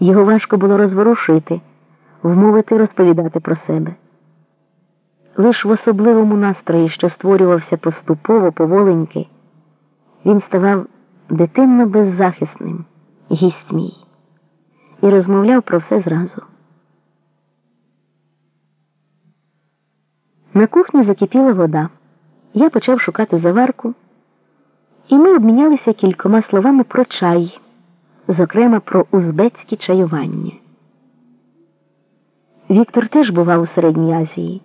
Його важко було розворушити, вмовити розповідати про себе. Лиш в особливому настрої, що створювався поступово, поволеньки, він ставав дитинно беззахисним, гість мій, і розмовляв про все зразу. На кухні закипіла вода. Я почав шукати заварку, і ми обмінялися кількома словами про чай, зокрема про узбецькі чаювання. Віктор теж бував у Середній Азії,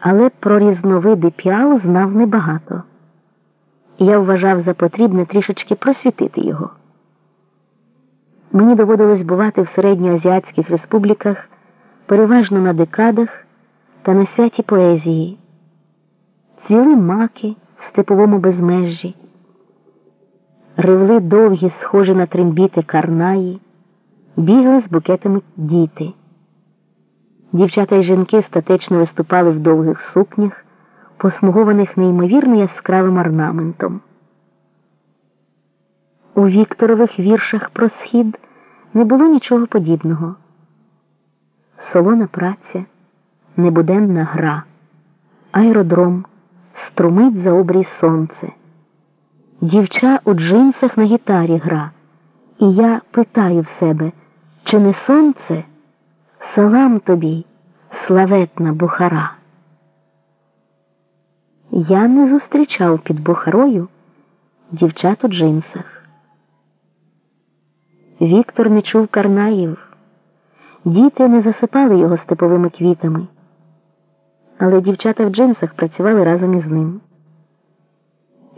але про різновиди піал знав небагато. Я вважав за потрібне трішечки просвітити його. Мені доводилось бувати в середньоазіатських республіках переважно на декадах та на святі поезії, цвіли маки в степовому безмежжі, ривли довгі, схожі на трембіти карнаї, бігли з букетами діти. Дівчата й жінки статечно виступали в довгих сукнях, посмугованих неймовірно яскравим орнаментом. У Вікторових віршах про схід не було нічого подібного. Солона праця, небуденна гра, аеродром, струмить за обрій сонце. Дівча у джинсах на гітарі гра, і я питаю в себе, чи не сонце? Салам тобі, славетна Бухара. Я не зустрічав під Бухарою дівчат у джинсах. Віктор не чув Карнаїв. Діти не засипали його степовими квітами, але дівчата в джинсах працювали разом із ним.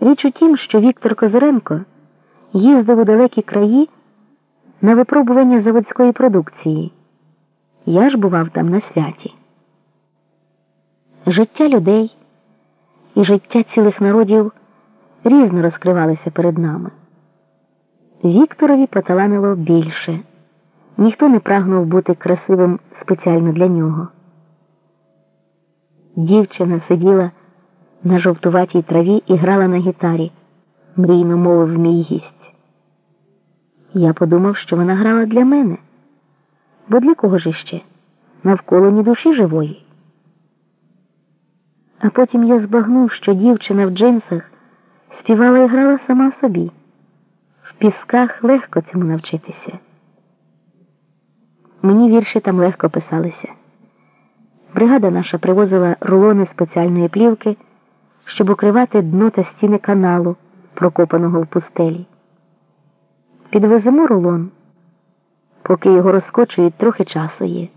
Річ у тім, що Віктор Козиренко їздив у далекі краї на випробування заводської продукції. Я ж бував там на святі. Життя людей і життя цілих народів різно розкривалися перед нами. Вікторові поталанило більше. Ніхто не прагнув бути красивим спеціально для нього. Дівчина сиділа на жовтуватій траві і грала на гітарі, мрійно мовив мій гість. Я подумав, що вона грала для мене. Бо для кого ж іще? Навколо ні душі живої. А потім я збагнув, що дівчина в джинсах співала і грала сама собі. В пісках легко цьому навчитися. Мені вірші там легко писалися. Бригада наша привозила рулони спеціальної плівки, щоб укривати дно та стіни каналу, прокопаного в пустелі. Підвеземо рулон. Поки його розкочують, трохи часу є.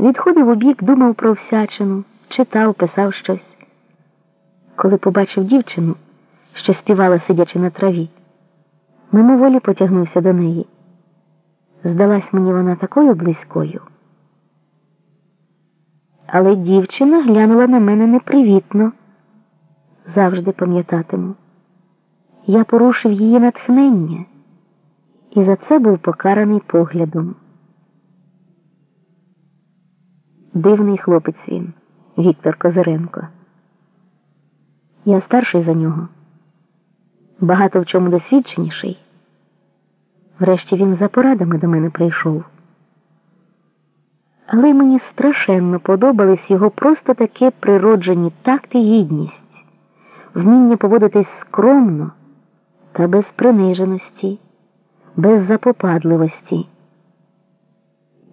Відходив у бік, думав про всячину, читав, писав щось. Коли побачив дівчину, що співала, сидячи на траві, мимоволі потягнувся до неї. Здалась мені вона такою близькою. Але дівчина глянула на мене непривітно, завжди пам'ятатиму. Я порушив її натхнення і за це був покараний поглядом. Дивний хлопець він, Віктор Козиренко. Я старший за нього, багато в чому досвідченіший. Врешті він за порадами до мене прийшов. Але мені страшенно подобались його просто таке природжені такт і гідність, вміння поводитись скромно та без приниженості без запопадливості.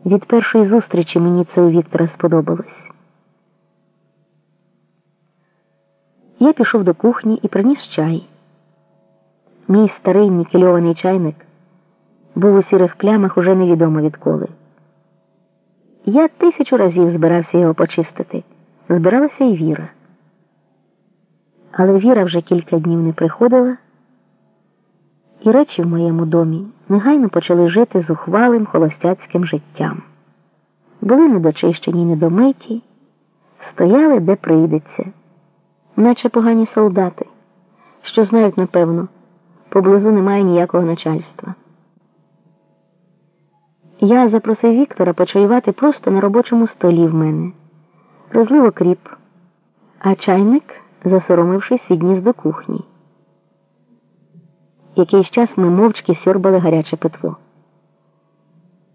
Від першої зустрічі мені це у Віктора сподобалось. Я пішов до кухні і приніс чай. Мій старий нікельований чайник був у сірих плямах уже невідомо відколи. Я тисячу разів збирався його почистити. Збиралася і Віра. Але Віра вже кілька днів не приходила і речі в моєму домі негайно почали жити зухвалим холостяцьким життям. Були недочищені, недомиті, стояли де прийдеться, наче погані солдати, що знають, напевно, поблизу немає ніякого начальства. Я запросив Віктора почаювати просто на робочому столі в мене, розлив окріп, а чайник, засоромившись, відніс до кухні. Якийсь час ми мовчки сьорбали гаряче питво.